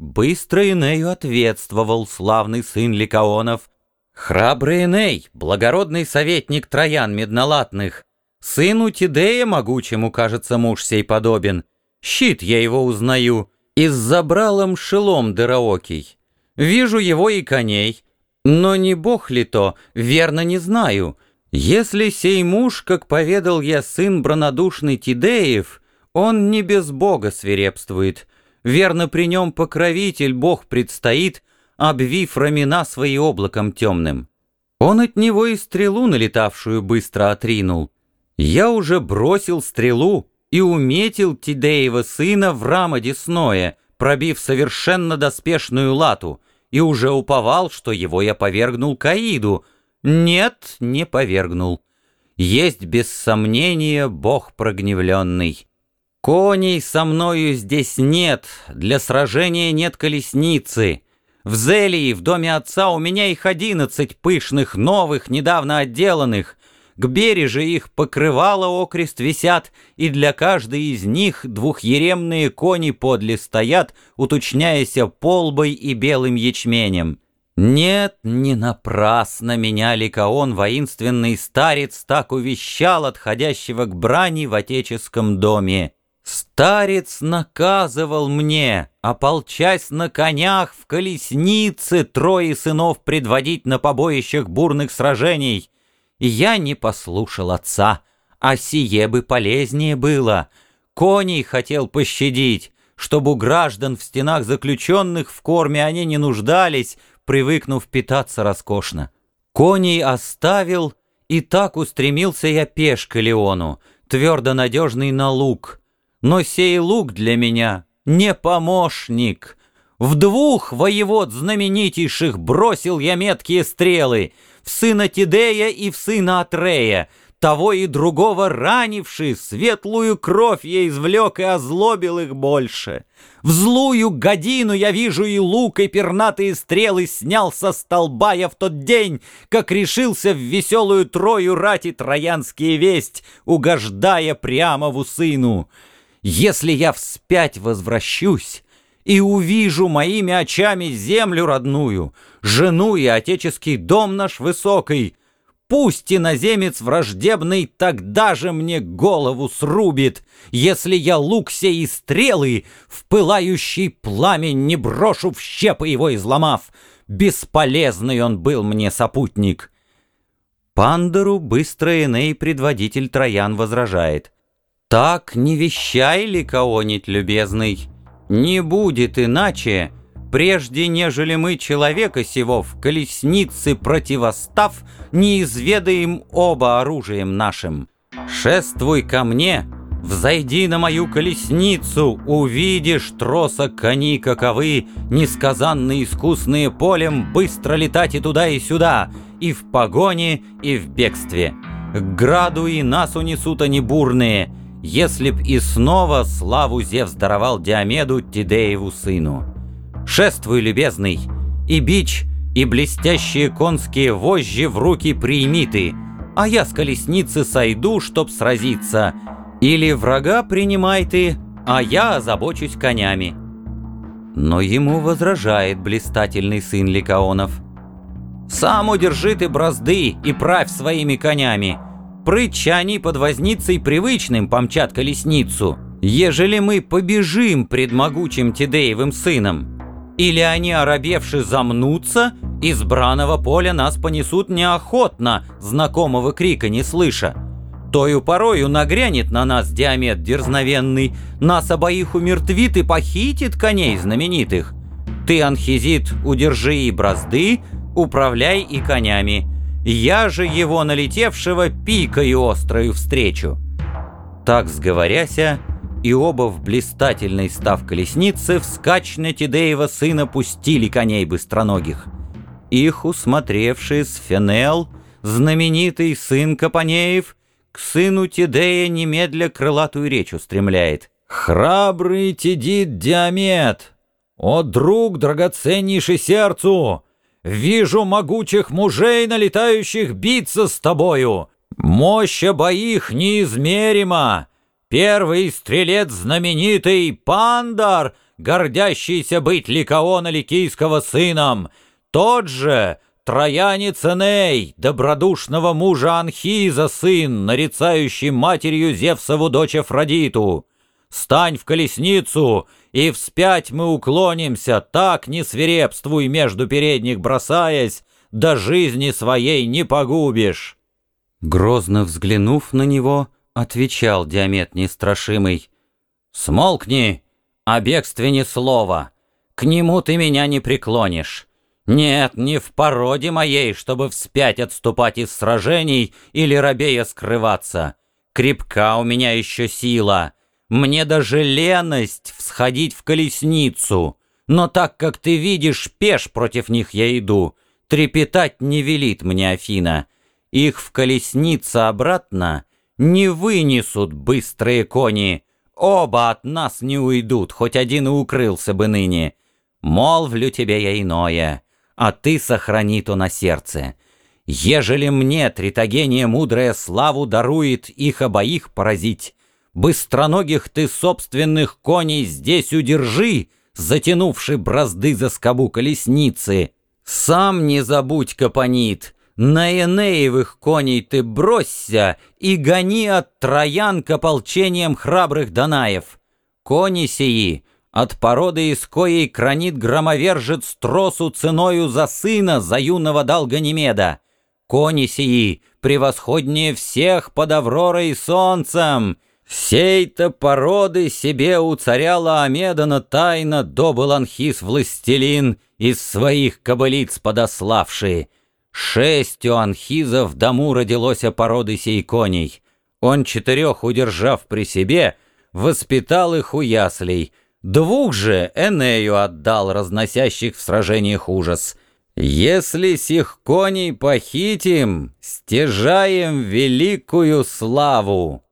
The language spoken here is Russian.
Быстро Инею ответствовал славный сын Ликаонов. Храбрый Иней, благородный советник Троян Меднолатных, сыну Тидея могучему, кажется, муж сей подобен. Щит я его узнаю, и с забралом шелом дыроокий. Вижу его и коней, но не бог ли то, верно не знаю. Если сей муж, как поведал я, сын бронодушный Тидеев, он не без бога свирепствует, Верно, при нем покровитель Бог предстоит, обвив рамена свои облаком темным. Он от него и стрелу, налетавшую, быстро отринул. Я уже бросил стрелу и уметил Тидеева сына в рамо десное, пробив совершенно доспешную лату, и уже уповал, что его я повергнул Каиду. Нет, не повергнул. Есть без сомнения Бог прогневленный. Коней со мною здесь нет, для сражения нет колесницы. В Зелии, в доме отца, у меня их одиннадцать пышных, новых, недавно отделанных. К береже их покрывало окрест висят, и для каждой из них двухъеремные кони подле стоят, уточняяся полбой и белым ячменем. Нет, не напрасно меня Ликаон, воинственный старец, так увещал отходящего к брани в отеческом доме. Старец наказывал мне, ополчась на конях в колеснице, трое сынов предводить на побоищах бурных сражений. я не послушал отца, а сие бы полезнее было. Коней хотел пощадить, чтобы у граждан в стенах заключенных в корме они не нуждались, привыкнув питаться роскошно. Коней оставил, и так устремился я пеш к Леону, твердо надежный на луг — но сей лук для меня не помощник. В двух воевод знаменитейших бросил я меткие стрелы, в сына Тидея и в сына Атрея, того и другого ранивший, светлую кровь я извлек и озлобил их больше. В злую годину я вижу и лук, и пернатые стрелы снял со столба я в тот день, как решился в веселую трою рати троянские весть, угождая прямо в сыну. Если я вспять возвращусь и увижу моими очами землю родную, жену и отеческий дом наш высокий, пусть иноземец враждебный тогда же мне голову срубит, если я лук сей и стрелы в пылающий пламень не брошу в щепы его изломав. Бесполезный он был мне сопутник. Пандору быстро Эней предводитель Троян возражает — так не вещай ли кого-нибудь, любезный, не будет иначе, прежде нежели мы человека сего в колеснице противостав, не изведаем оба оружием нашим. Шествуй ко мне, взойди на мою колесницу, увидишь троса кони каковы, несказанно искусные полем, быстро летать и туда, и сюда, и в погоне, и в бегстве. К граду и нас унесут они бурные — если б и снова славу Зевс даровал Диомеду Тидееву сыну. Шествуй, любезный, и бич, и блестящие конские вожжи в руки прими ты, а я с колесницы сойду, чтоб сразиться. Или врага принимай ты, а я озабочусь конями. Но ему возражает блистательный сын Ликаонов. «Сам удержи ты бразды и правь своими конями!» Прытча они под возницей привычным помчат колесницу, ежели мы побежим пред могучим Тидеевым сыном. Или они, оробевши, замнутся, из браного поля нас понесут неохотно, знакомого крика не слыша. Тою порою нагрянет на нас Диамет дерзновенный, нас обоих умертвит и похитит коней знаменитых. Ты, Анхизит, удержи и бразды, управляй и конями, я же его налетевшего пикаю острою встречу. Так сговоряся, и оба в блистательной став колесницы вскачь на Тидеева сына пустили коней быстроногих. Их усмотревший Сфенел, знаменитый сын Капанеев, к сыну Тидея немедля крылатую речь устремляет. «Храбрый Тидит Диамет! О, друг драгоценнейший сердцу! Вижу могучих мужей, налетающих биться с тобою. Мощь обоих неизмерима. Первый стрелец знаменитый Пандар гордящийся быть Ликаона Ликийского сыном, тот же троянец Эней, добродушного мужа Анхиза сын, нарицающий матерью Зевсову дочь Афродиту. Стань в колесницу, и вспять мы уклонимся, так не свирепствуй между передних бросаясь, до жизни своей не погубишь». Грозно взглянув на него, отвечал Диамет Нестрашимый. «Смолкни, о бегстве ни слова, к нему ты меня не преклонишь». Нет, не в породе моей, чтобы вспять отступать из сражений или рабея скрываться. Крепка у меня еще сила. Мне даже леность всходить в колесницу. Но так как ты видишь, пеш против них я иду. Трепетать не велит мне Афина. Их в колеснице обратно не вынесут быстрые кони. Оба от нас не уйдут, хоть один и укрылся бы ныне. Молвлю тебе я иное а ты сохрани то на сердце. Ежели мне Тритогения мудрая славу дарует их обоих поразить, быстроногих ты собственных коней здесь удержи, затянувши бразды за скобу колесницы. Сам не забудь, Капонит, на Энеевых коней ты бросься и гони от троян к ополчениям храбрых Данаев. Кони сии от породы из коей кранит громовержец тросу ценою за сына, за юного дал Ганимеда. Кони сии превосходнее всех под Авророй и солнцем. Сей-то породы себе у царя Лаомедана тайно добыл Анхис властелин из своих кобылиц подославший. Шесть у Анхиза в дому родилось породы сей коней. Он четырех, удержав при себе, воспитал их у яслей — Двух же Энею отдал, разносящих в сражениях ужас. Если сих коней похитим, стяжаем великую славу.